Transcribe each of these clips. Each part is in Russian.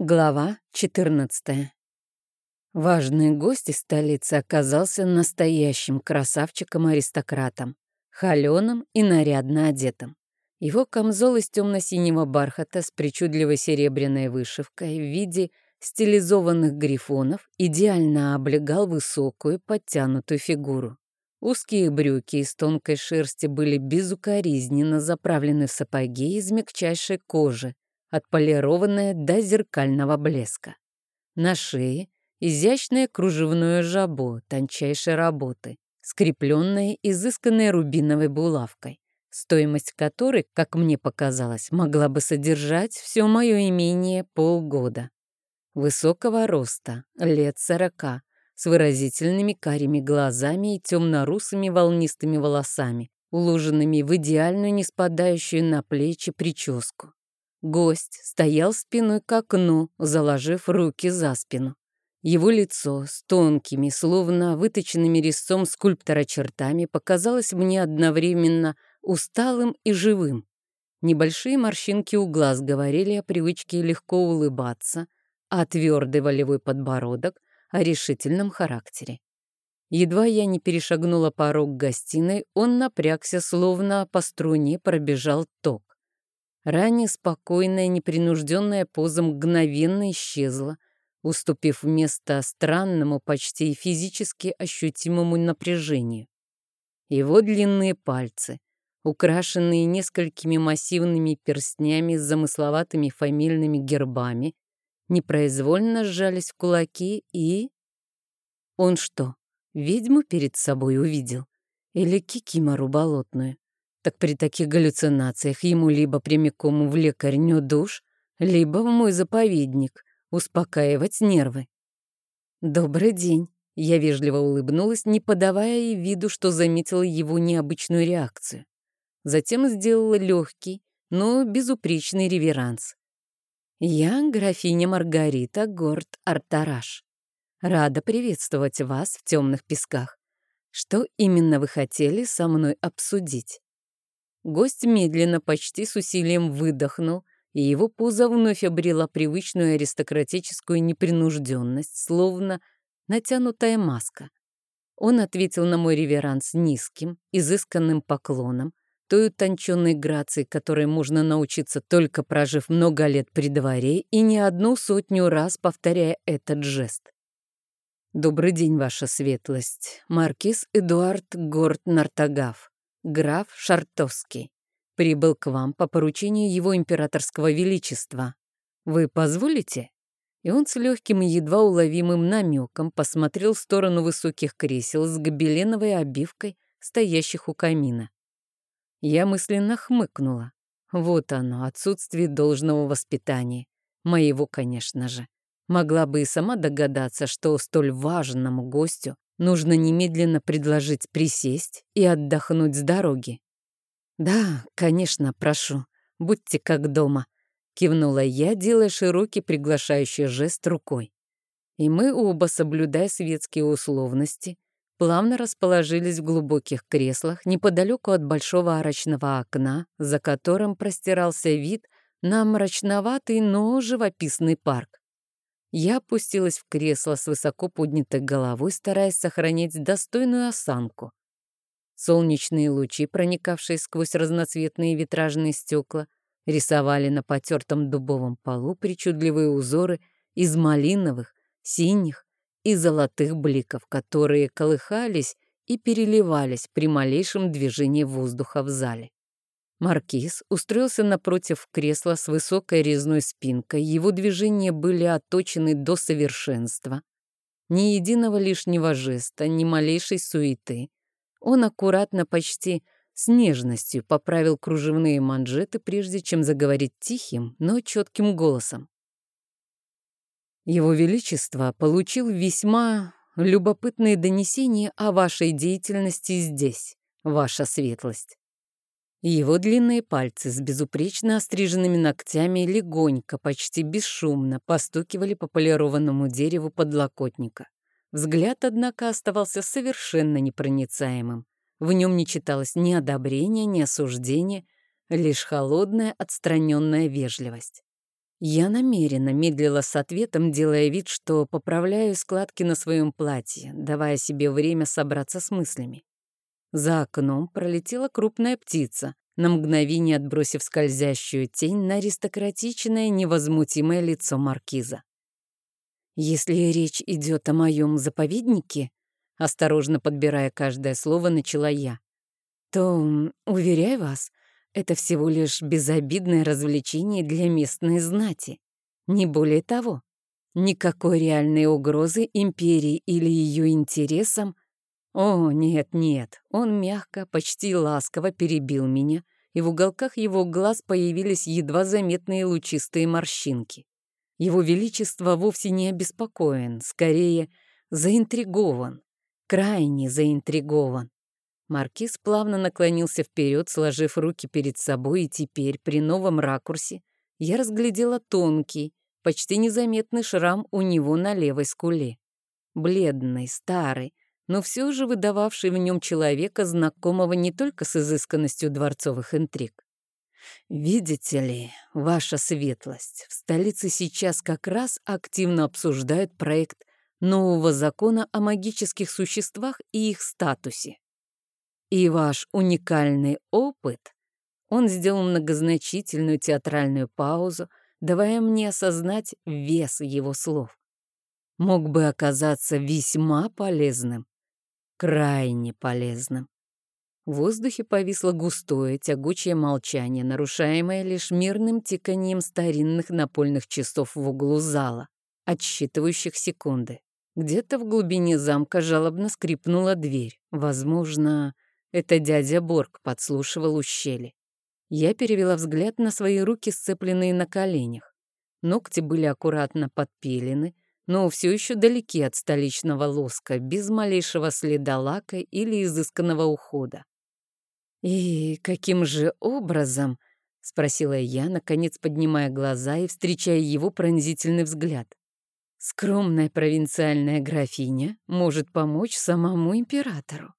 Глава 14 Важный гость из столицы оказался настоящим красавчиком-аристократом, холеным и нарядно одетым. Его камзол из темно-синего бархата с причудливой серебряной вышивкой в виде стилизованных грифонов идеально облегал высокую подтянутую фигуру. Узкие брюки из тонкой шерсти были безукоризненно заправлены в сапоги из мягчайшей кожи, отполированное до зеркального блеска. На шее изящное кружевное жабо тончайшей работы, скрепленное изысканной рубиновой булавкой, стоимость которой, как мне показалось, могла бы содержать все мое имение полгода. Высокого роста, лет сорока, с выразительными карими глазами и темно-русыми волнистыми волосами, уложенными в идеальную не спадающую на плечи прическу. Гость стоял спиной к окну, заложив руки за спину. Его лицо с тонкими, словно выточенными резцом скульптора чертами показалось мне одновременно усталым и живым. Небольшие морщинки у глаз говорили о привычке легко улыбаться, а твердый волевой подбородок — о решительном характере. Едва я не перешагнула порог гостиной, он напрягся, словно по струне пробежал ток. Ранее спокойная, непринужденная поза мгновенно исчезла, уступив место странному, почти физически ощутимому напряжению. Его длинные пальцы, украшенные несколькими массивными перстнями с замысловатыми фамильными гербами, непроизвольно сжались в кулаки и... Он что, ведьму перед собой увидел? Или кикимору болотную? Так при таких галлюцинациях ему либо прямиком в лекарню душ, либо в мой заповедник успокаивать нервы. «Добрый день», — я вежливо улыбнулась, не подавая ей виду, что заметила его необычную реакцию. Затем сделала легкий, но безупречный реверанс. «Я графиня Маргарита Горд Артараш. Рада приветствовать вас в темных песках. Что именно вы хотели со мной обсудить?» Гость медленно, почти с усилием выдохнул, и его поза вновь обрела привычную аристократическую непринужденность, словно натянутая маска. Он ответил на мой реверанс низким, изысканным поклоном, той утонченной грацией, которой можно научиться только прожив много лет при дворе и не одну сотню раз повторяя этот жест. «Добрый день, ваша светлость. Маркиз Эдуард Горд Нартагав граф Шартовский, прибыл к вам по поручению его императорского величества. Вы позволите?» И он с легким и едва уловимым намеком посмотрел в сторону высоких кресел с гобеленовой обивкой, стоящих у камина. Я мысленно хмыкнула. Вот оно, отсутствие должного воспитания. Моего, конечно же. Могла бы и сама догадаться, что столь важному гостю Нужно немедленно предложить присесть и отдохнуть с дороги. «Да, конечно, прошу. Будьте как дома», — кивнула я, делая широкий приглашающий жест рукой. И мы оба, соблюдая светские условности, плавно расположились в глубоких креслах неподалеку от большого арочного окна, за которым простирался вид на мрачноватый, но живописный парк. Я опустилась в кресло с высоко поднятой головой, стараясь сохранить достойную осанку. Солнечные лучи, проникавшие сквозь разноцветные витражные стекла, рисовали на потертом дубовом полу причудливые узоры из малиновых, синих и золотых бликов, которые колыхались и переливались при малейшем движении воздуха в зале. Маркиз устроился напротив кресла с высокой резной спинкой. Его движения были отточены до совершенства. Ни единого лишнего жеста, ни малейшей суеты. Он аккуратно, почти с нежностью поправил кружевные манжеты, прежде чем заговорить тихим, но четким голосом. Его Величество получил весьма любопытные донесения о вашей деятельности здесь, ваша светлость. Его длинные пальцы с безупречно остриженными ногтями легонько, почти бесшумно постукивали по полированному дереву подлокотника. Взгляд, однако, оставался совершенно непроницаемым. В нем не читалось ни одобрения, ни осуждения, лишь холодная, отстраненная вежливость. Я намеренно медлила с ответом, делая вид, что поправляю складки на своем платье, давая себе время собраться с мыслями. За окном пролетела крупная птица, на мгновение отбросив скользящую тень на аристократичное невозмутимое лицо маркиза. «Если речь идет о моем заповеднике», осторожно подбирая каждое слово, начала я, то, уверяю вас, это всего лишь безобидное развлечение для местной знати. Не более того. Никакой реальной угрозы империи или ее интересам. О, нет, нет. Он мягко, почти ласково перебил меня, и в уголках его глаз появились едва заметные лучистые морщинки. Его Величество вовсе не обеспокоен, скорее заинтригован, крайне заинтригован. Маркиз плавно наклонился вперед, сложив руки перед собой, и теперь, при новом ракурсе, я разглядела тонкий, почти незаметный шрам у него на левой скуле. Бледный, старый, но все же выдававший в нем человека, знакомого не только с изысканностью дворцовых интриг. «Видите ли, ваша светлость, в столице сейчас как раз активно обсуждают проект нового закона о магических существах и их статусе. И ваш уникальный опыт, он сделал многозначительную театральную паузу, давая мне осознать вес его слов, мог бы оказаться весьма полезным, крайне полезным. В воздухе повисло густое, тягучее молчание, нарушаемое лишь мирным тиканием старинных напольных часов в углу зала, отсчитывающих секунды. Где-то в глубине замка жалобно скрипнула дверь. Возможно, это дядя Борг подслушивал у щели. Я перевела взгляд на свои руки, сцепленные на коленях. Ногти были аккуратно подпилены, но все еще далеки от столичного лоска, без малейшего следа лака или изысканного ухода. «И каким же образом?» — спросила я, наконец поднимая глаза и встречая его пронзительный взгляд. «Скромная провинциальная графиня может помочь самому императору».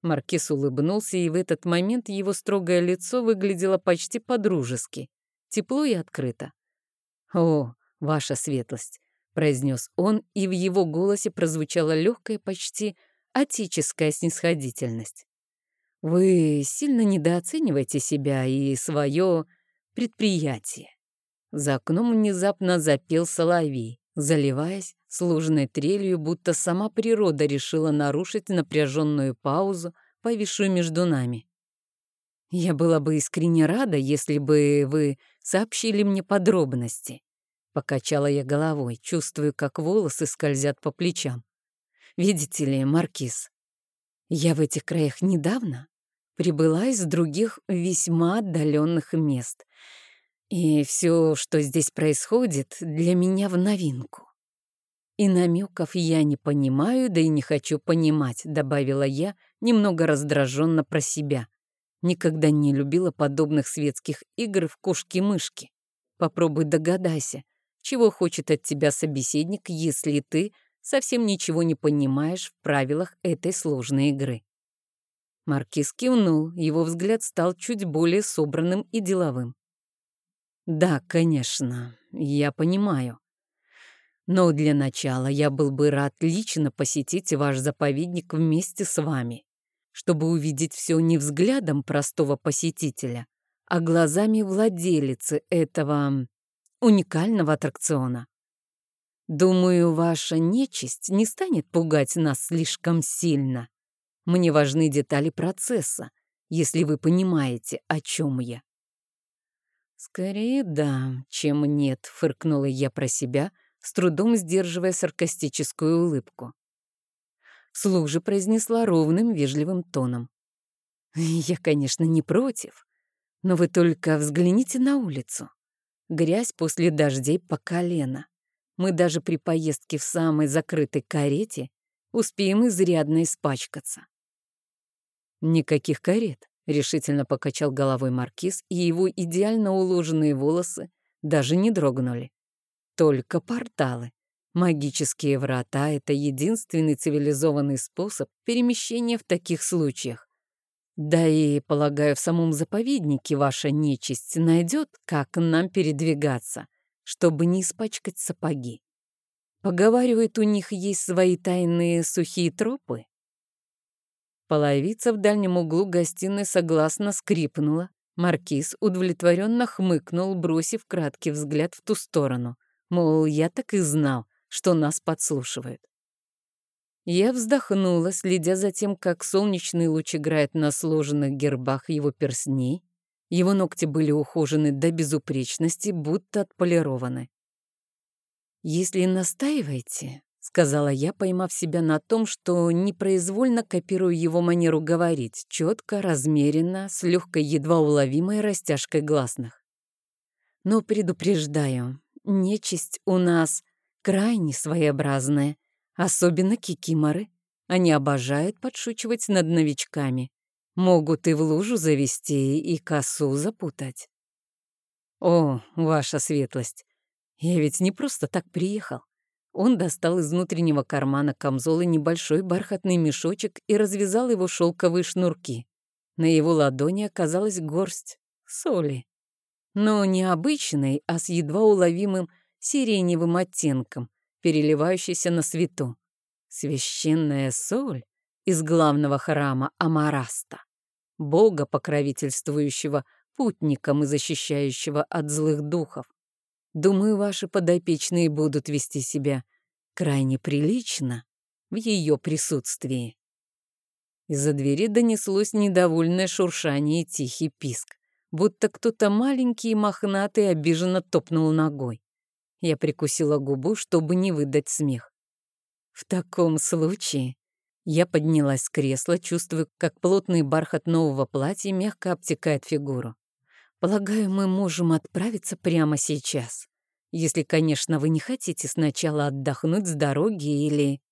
Маркиз улыбнулся, и в этот момент его строгое лицо выглядело почти по-дружески, тепло и открыто. «О, ваша светлость!» — произнес он, и в его голосе прозвучала легкая, почти отеческая снисходительность. «Вы сильно недооцениваете себя и свое предприятие». За окном внезапно запел соловей, заливаясь сложной трелью, будто сама природа решила нарушить напряженную паузу, повисшую между нами. Я была бы искренне рада, если бы вы сообщили мне подробности. Покачала я головой, чувствую, как волосы скользят по плечам. Видите ли, Маркиз, я в этих краях недавно прибыла из других весьма отдаленных мест. И все, что здесь происходит, для меня в новинку. «И намеков я не понимаю, да и не хочу понимать», — добавила я, немного раздраженно про себя. Никогда не любила подобных светских игр в кошки-мышки. Попробуй догадайся, чего хочет от тебя собеседник, если ты совсем ничего не понимаешь в правилах этой сложной игры. Маркиз кивнул, его взгляд стал чуть более собранным и деловым. «Да, конечно, я понимаю. Но для начала я был бы рад лично посетить ваш заповедник вместе с вами, чтобы увидеть все не взглядом простого посетителя, а глазами владелицы этого уникального аттракциона. Думаю, ваша нечисть не станет пугать нас слишком сильно. Мне важны детали процесса, если вы понимаете, о чем я. «Скорее да, чем нет», — фыркнула я про себя, с трудом сдерживая саркастическую улыбку. Вслух произнесла ровным, вежливым тоном. «Я, конечно, не против, но вы только взгляните на улицу. Грязь после дождей по колено. Мы даже при поездке в самой закрытой карете успеем изрядно испачкаться». «Никаких карет», — решительно покачал головой маркиз, и его идеально уложенные волосы даже не дрогнули. Только порталы. Магические врата — это единственный цивилизованный способ перемещения в таких случаях. Да и, полагаю, в самом заповеднике ваша нечисть найдет, как нам передвигаться, чтобы не испачкать сапоги. Поговаривают, у них есть свои тайные сухие тропы. Половица в дальнем углу гостиной согласно скрипнула. Маркиз удовлетворенно хмыкнул, бросив краткий взгляд в ту сторону. Мол, я так и знал, что нас подслушивают. Я вздохнула, следя за тем, как солнечный луч играет на сложенных гербах его персней. Его ногти были ухожены до безупречности, будто отполированы. «Если настаиваете», — сказала я, поймав себя на том, что непроизвольно копирую его манеру говорить, четко, размеренно, с легкой, едва уловимой растяжкой гласных. «Но предупреждаю, нечисть у нас крайне своеобразная, Особенно кикиморы. Они обожают подшучивать над новичками. Могут и в лужу завести, и косу запутать. О, ваша светлость, я ведь не просто так приехал. Он достал из внутреннего кармана камзола небольшой бархатный мешочек и развязал его шелковые шнурки. На его ладони оказалась горсть соли. Но не обычной, а с едва уловимым сиреневым оттенком, переливающийся на свету. Священная соль из главного храма Амараста, бога, покровительствующего путникам и защищающего от злых духов. Думаю, ваши подопечные будут вести себя крайне прилично в ее присутствии. Из-за двери донеслось недовольное шуршание и тихий писк, будто кто-то маленький и мохнатый обиженно топнул ногой. Я прикусила губу, чтобы не выдать смех. В таком случае я поднялась с кресла, чувствуя, как плотный бархат нового платья мягко обтекает фигуру. Полагаю, мы можем отправиться прямо сейчас. Если, конечно, вы не хотите сначала отдохнуть с дороги или...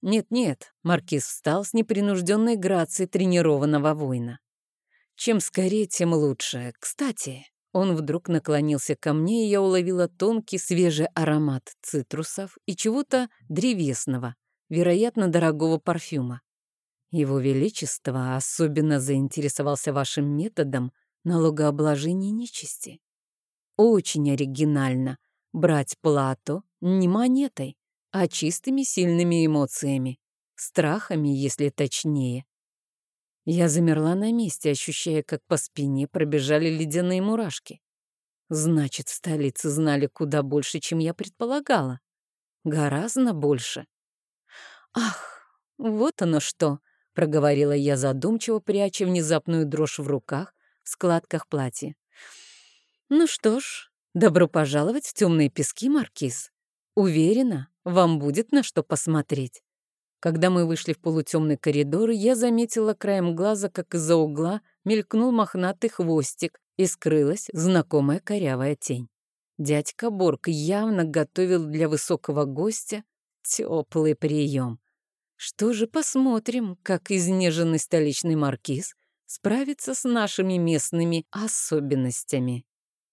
Нет-нет, Маркиз встал с непринужденной грацией тренированного воина. Чем скорее, тем лучше. Кстати, он вдруг наклонился ко мне, и я уловила тонкий свежий аромат цитрусов и чего-то древесного, вероятно, дорогого парфюма. Его Величество особенно заинтересовался вашим методом налогообложения нечисти. Очень оригинально брать плату не монетой, а чистыми сильными эмоциями, страхами, если точнее. Я замерла на месте, ощущая, как по спине пробежали ледяные мурашки. Значит, в столице знали куда больше, чем я предполагала. Гораздо больше. «Ах, вот оно что!» — проговорила я задумчиво, пряча внезапную дрожь в руках, в складках платья. «Ну что ж, добро пожаловать в темные пески, Маркиз. Уверена, вам будет на что посмотреть». Когда мы вышли в полутемный коридор, я заметила краем глаза, как из-за угла мелькнул мохнатый хвостик и скрылась знакомая корявая тень. Дядька Борг явно готовил для высокого гостя теплый прием. Что же, посмотрим, как изнеженный столичный маркиз справится с нашими местными особенностями.